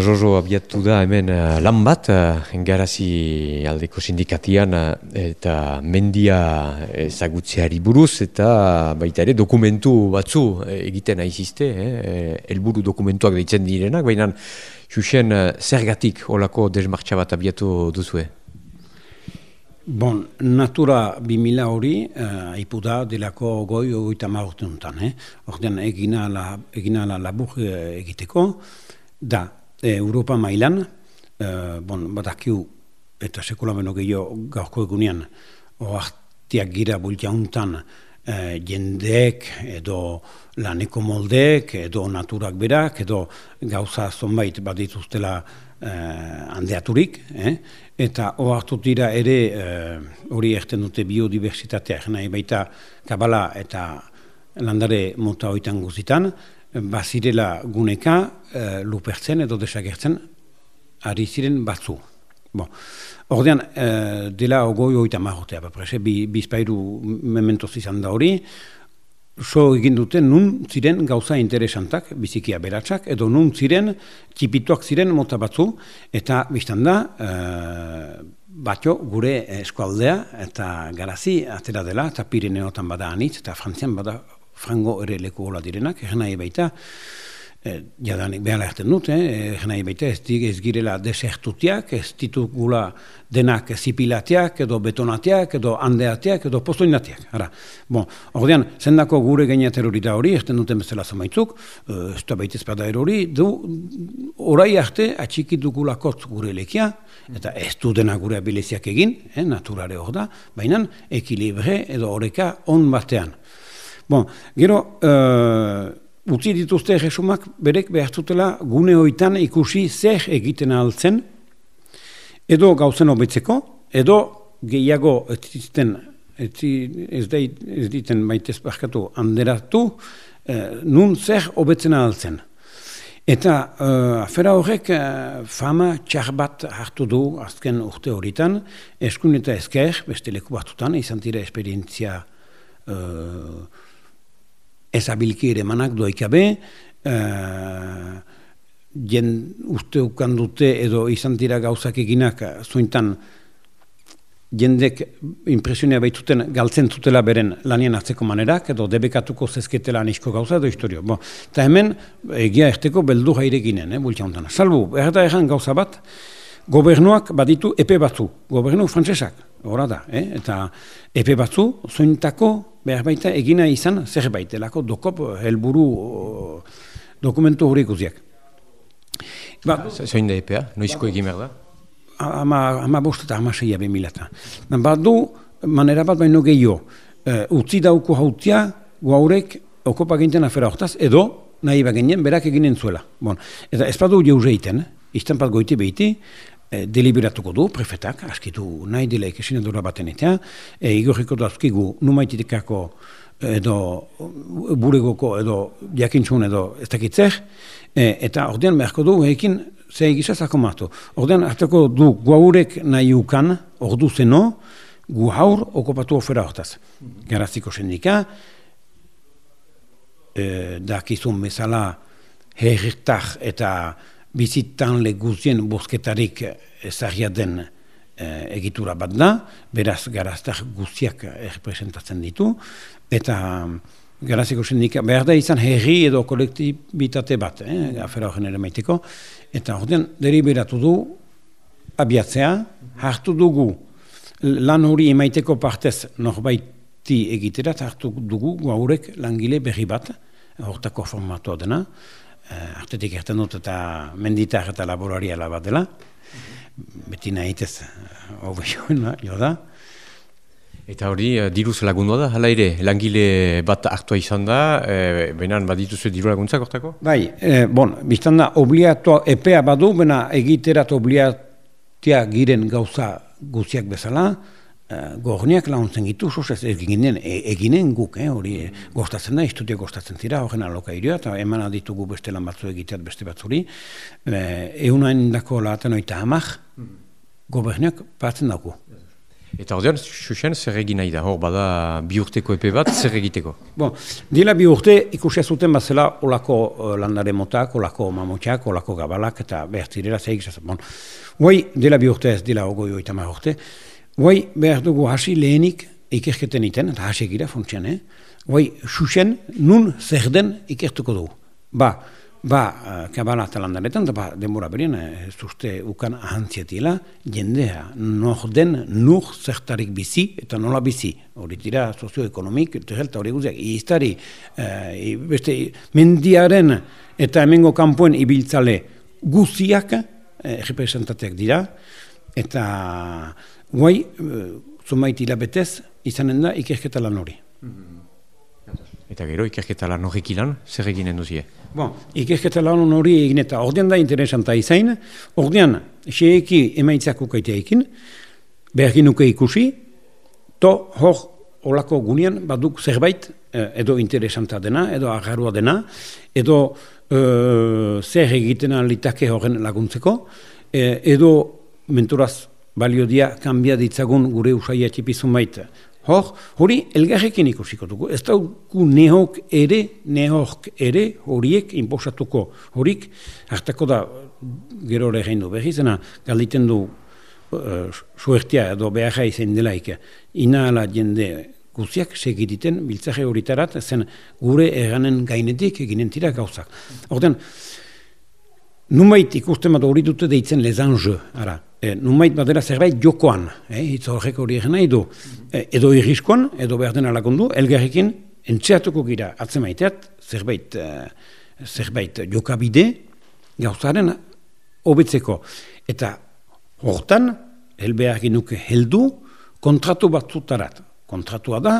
Jojo abiatu da hemen uh, lan bat, uh, engarazi aldeko sindikatian uh, eta mendia ezagutzeari buruz eta baita ere dokumentu batzu egiten aizizte, eh, elburu dokumentuak deitzen direnak, baina xuxen zergatik olako desmartxa bat abiatu duzue? Bon, natura 2000 hori uh, aipu da delako goi ogoita maurtuntan, eh? Ordean egina, la, egina la labur egiteko, da, e, Europa mailan, e, bon, badakiu eta sekula beno gehiago gaurko egunean, oartiak gira bultia untan, e, jendeek edo laneko moldeek edo naturak berak edo gauza zonbait badituztela e, handeaturik, eh? eta oartu dira ere e, hori erten dute biodiversitatea, nahi baita kabala eta landare mota hoitan guzitan, bazirela guneka e, lupertzen edo desagertzen ari ziren batzu. Bon. Ordean, e, dela ogoi oita marrotea, baprese, bi, bizpairu mementoz izan da hori, so egin dute nun ziren gauza interesantak, bizikia beratsak, edo nun ziren txipituak ziren mota batzu, eta biztan da, e, Batio, gure eskualdea eta garazi atera dela, eta Pirineotan bada anitz, eta Frantzian bada frango ere leku hola direnak, nahi baita, e, jadanik behala erten dut, eh, egin nahi baita ez, ez girela desertutiak, ez ditugula denak zipilateak, edo betonatiak, edo andeateak, edo postoinatiak. Ara, bon, ordean, zendako gure gaineater hori da hori, erten duten bezala zamaitzuk, e, ez da baita ezpada hori, du, orai arte, atxiki dugulakotz gure lekia, eta ez du dena gure abiliziak egin, eh, naturare hor da, baina ekilibre edo horeka on batean. Bon, gero, uh, utzi dituzte jesumak berek behartutela gune hoitan ikusi zer egiten altzen, edo gauzen hobetzeko, edo gehiago ez diten, ez, ez diten baitez barkatu handeratu, uh, nun zer hobetzen altzen. Eta uh, afera horrek fama txar bat hartu du azken urte horitan, eskun eta esker, beste leku batutan, izan dira esperientzia ez abilki ere manak doikabe, uh, jen uste dute edo izan dira gauzak eginak zuintan jendek impresionia baituten galtzen zutela beren lanien hartzeko manerak edo debekatuko zezketela anisko gauza edo historio. Bo, eta hemen egia erteko beldu jaire ginen, eh, Salbu, errata erran gauza bat, gobernuak baditu epe batzu, gobernu frantsesak, horra da, eh? eta epe batzu, zointako behar baita egina izan zerbait, elako dokop helburu dokumentu hori guziak. Ba, Zoin da EPA, noizko egin behar da? Ama, ama bost eta ama seia bemilata. Ba, du, manera bat baino gehiago, uh, utzi dauko hautia, guaurek, okopa ginten afera hortaz, edo, nahi baginen, berak eginen zuela. Bon. Eta ez badu jauze iten, izten bat goiti behiti, e, deliberatuko du, prefetak, askitu nahi dila ikesin edura baten eta, e, igorriko dazkigu numaititekako edo buregoko edo jakintzun edo ez dakitzer, e, eta ordean beharko du, ekin ze egisa zako matu. Ordean hartako du guaurek nahi ukan, ordu zeno, gu haur okopatu ofera hortaz. Garaziko sendika, e, dakizun bezala herritar eta bizitan leguzien bozketarik ezagia den e, egitura bat da, beraz garaztak guztiak errepresentatzen ditu, eta garaziko sindika behar da izan herri edo kolektibitate bat, eh, afera horren ere maiteko, eta horrean deriberatu du abiatzea, hartu dugu. Lan hori emaiteko partez norbaiti egitera, hartu dugu gaurek langile berri bat, hortako formatua dena, uh, artetik erten dut eta menditar eta laboraria bat dela. Beti nahitez, hori uh, jo da. Eta hori, uh, diruz lagundua da, hala ere, langile bat hartua izan da, e, benan badituzu diru laguntzak hortako? Bai, e, bon, biztan da, obliatua epea badu, bena egiterat obliatia giren gauza guziak bezala, gorniak launtzen gitu, ez eginen, e, eginen guk, eh, hori eh, gostatzen da, istudia gostatzen zira, horren aloka iria, eta eman aditugu beste lan batzu egiteat beste batzuri, e, eunain dako laten oita hamak, goberniak batzen dugu. Eta ordean, xuxen, zer egin nahi da, hor bada bi urteko epe bat, zer egiteko? Bon, dila bi urte ikusia zuten bazela olako uh, landare motak, olako mamotxak, olako gabalak, eta behar zirela zeik zazat. Bon, guai, dila bi urte ez, dila ogoi oita urte, guai, behar dugu hasi lehenik ikerketen iten, eta hasi egira funtsian, eh? Guai, xuxen, nun zer den ikertuko dugu. Ba, Ba, eh, kabala eta da ba, denbora berien, eh, ez uste ukan ahantzietila, jendea, nor den, nur zertarik bizi, eta nola bizi. Hori tira, sozioekonomik, eta hori guziak, iztari, e, beste, mendiaren eta hemengo kanpoen ibiltzale guziak, e, representateak dira, eta guai, e, zumait hilabetez, izanen da, ikerketa lan hori. Mm-hmm. Eta gero, ikerketa lan horrek ilan, zer eginen duzie? Bon, ikerketa lan hori egin eta ordean da interesanta izain, ordean, xeeki emaitzak ukaitea ekin, behar nuke ikusi, to hor olako gunean baduk zerbait eh, edo interesanta dena, edo agarrua dena, edo uh, zer egiten litake horren laguntzeko, eh, edo menturaz balio dia kanbia ditzagun gure usaia txipizun baita. Hor, hori elgarrekin ikusiko dugu. Ez dugu nehok ere, nehok ere horiek inposatuko. Horik, hartako da, gero hori egin du behiz, galditen du uh, suertia edo beharra izan delaik. Ina ala jende guziak segititen biltzare horitarat, zen gure eranen gainetik eginen tira gauzak. Horten, numait ikusten bat hori dute deitzen lezange, ara, e, numait badera zerbait jokoan, e, hitz horrek hori egin nahi du, e, edo irriskoan, edo behar dena lagundu, elgarrekin entxeatuko gira atzemaiteat, zerbait, e, zerbait jokabide, gauzaren hobetzeko. Eta hortan, helbeak nuke heldu, kontratu bat zutarat. Kontratua da,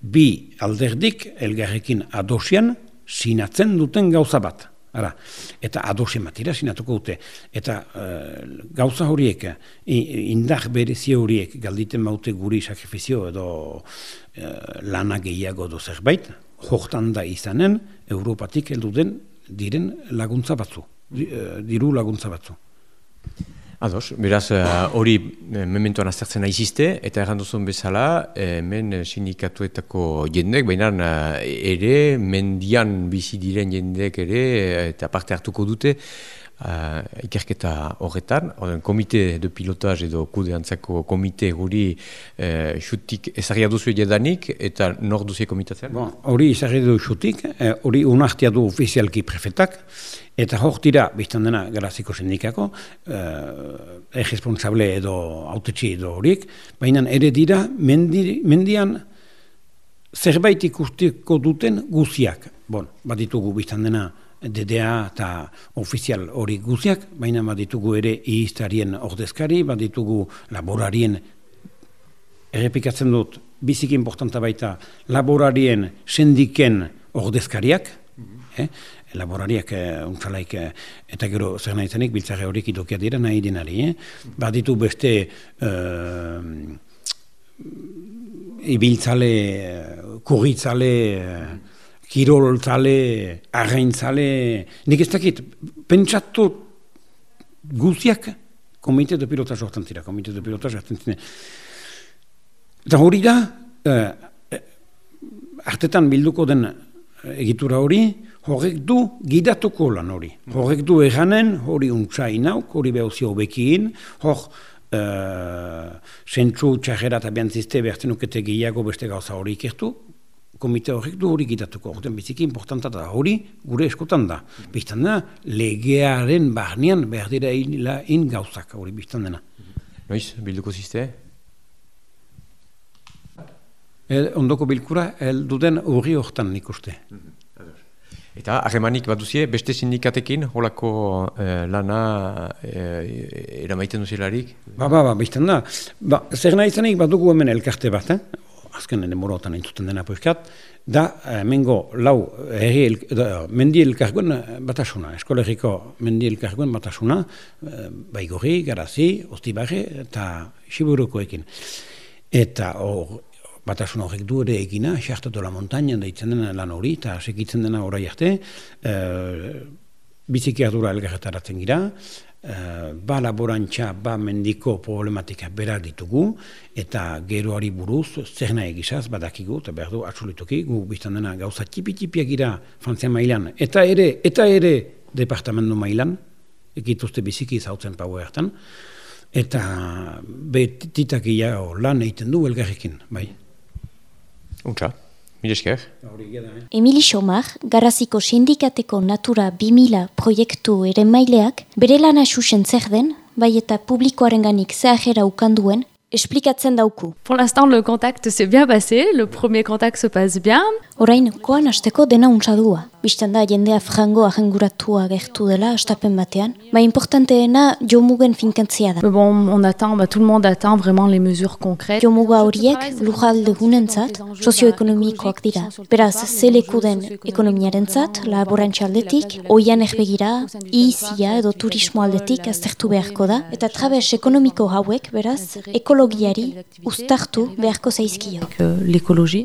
bi alderdik elgarrekin adosian sinatzen duten gauza bat. Ara, eta adosi matira sinatuko dute. Eta uh, gauza horiek, indar berezi horiek galditen baute guri sakrifizio edo uh, lana gehiago do zerbait, joktan da izanen, Europatik heldu den diren laguntza batzu, uh, diru laguntza batzu. Ados, beraz, eh, hori uh, mementoan aztertzen naizizte, eta erranduzun bezala, hemen sindikatuetako jendek, baina ere, mendian bizi diren jendek ere, eta parte hartuko dute, uh, ikerketa horretan, Oden, komite de pilotaz edo kudeantzako komite guri uh, xutik ezagria duzu egedanik eta nor duzie komitatzen? Bon, hori ezagria du xutik, eh, hori unartia du ofizialki prefetak, eta hor dira, biztan dena garaziko sindikako, eh, responsable edo autetxi edo horiek, baina ere dira mendi, mendian zerbait ikustiko duten guziak. Bon, bat ditugu biztan dena, DDA eta ofizial hori guziak, baina baditugu ere ihiztarien ordezkari, baditugu laborarien, errepikatzen dut, bizik importanta baita, laborarien sendiken ordezkariak, mm eh? laborariak eh, untzalaik, eh, eta gero zer nahi zenik, biltzare horiek idokia dira nahi dinari, eh? baditu beste eh, ibiltzale, kurritzale, eh, kirol zale, arrain zale, nik ez dakit, pentsatu guziak, komite de pilota sortan zira, komite de pilota sortan zira. Eta hori da, eh, artetan bilduko den egitura hori, horrek du gidatuko lan hori. Horrek du eranen, hori untsa inauk, hori behozio bekiin, hor, Uh, sentzu txajera eta behantzizte behartzen ukete gehiago beste gauza hori ikertu, komite horrek du hori gitatuko. Horten biziki importanta da hori gure eskotan da. Biztan da, legearen barnean behar dira in, la, in gauzak hori biztan dena. Noiz, bilduko ziste? El, ondoko bilkura, el duden hori hortan nik uste. Eta harremanik bat duzie, beste sindikatekin, holako eh, lana eh, eramaiten duzilarik? Ba, ba, ba, biztan da. Ba, zer nahi zanik bat dugu hemen elkarte bat, eh? Azken demorotan entzuten dena poizkat, da eh, mengo lau herri el, da, mendi elkarguen eh, batasuna, eskolegiko mendi elkarguen batasuna, eh, baigorri, garazi, ostibarri eta siburukoekin. Eta hor, batasun horrek du ere egina, xartatu la montainan da itzen dena lan hori, eta sekitzen dena horai arte, biziki ardura elgarretaratzen gira, ba laborantza, ba mendiko problematika berak ditugu, eta geroari buruz, zer nahi egizaz, badakigu, eta behar du, atxulituki, gu biztan dena gauza txipi-txipiak gira Frantzia mailan, eta ere, eta ere, departamentu mailan, ekituzte biziki zautzen pau hartan, eta betitak ia lan egiten du elgarrekin, bai. Untsa, mire esker. Emili Xomar, Garaziko Sindikateko Natura 2000 proiektu ere maileak, bere lana susen zer den, bai eta publikoaren ganik zehajera ukanduen, esplikatzen dauku. Pour l'instant, le contact s'est bien passé, le premier contact se passe bien. Orain, koan hasteko dena untsadua. Bistan da, jendea frango ahenguratua gertu dela, astapen batean. Ma importanteena, jomugen finkantzia da. Mais bon, on attend, bah, tout le monde attend vraiment les mesures concrètes. Jomuga horiek, lujalde gunentzat, sozioekonomikoak dira. Beraz, zeleku den ekonomiaren zat, laborantza aldetik, oian erbegira, izia edo turismo aldetik aztertu beharko da, eta trabes ekonomiko hauek, beraz, ekologiari ustartu beharko zaizkio. Euh, L'écologie.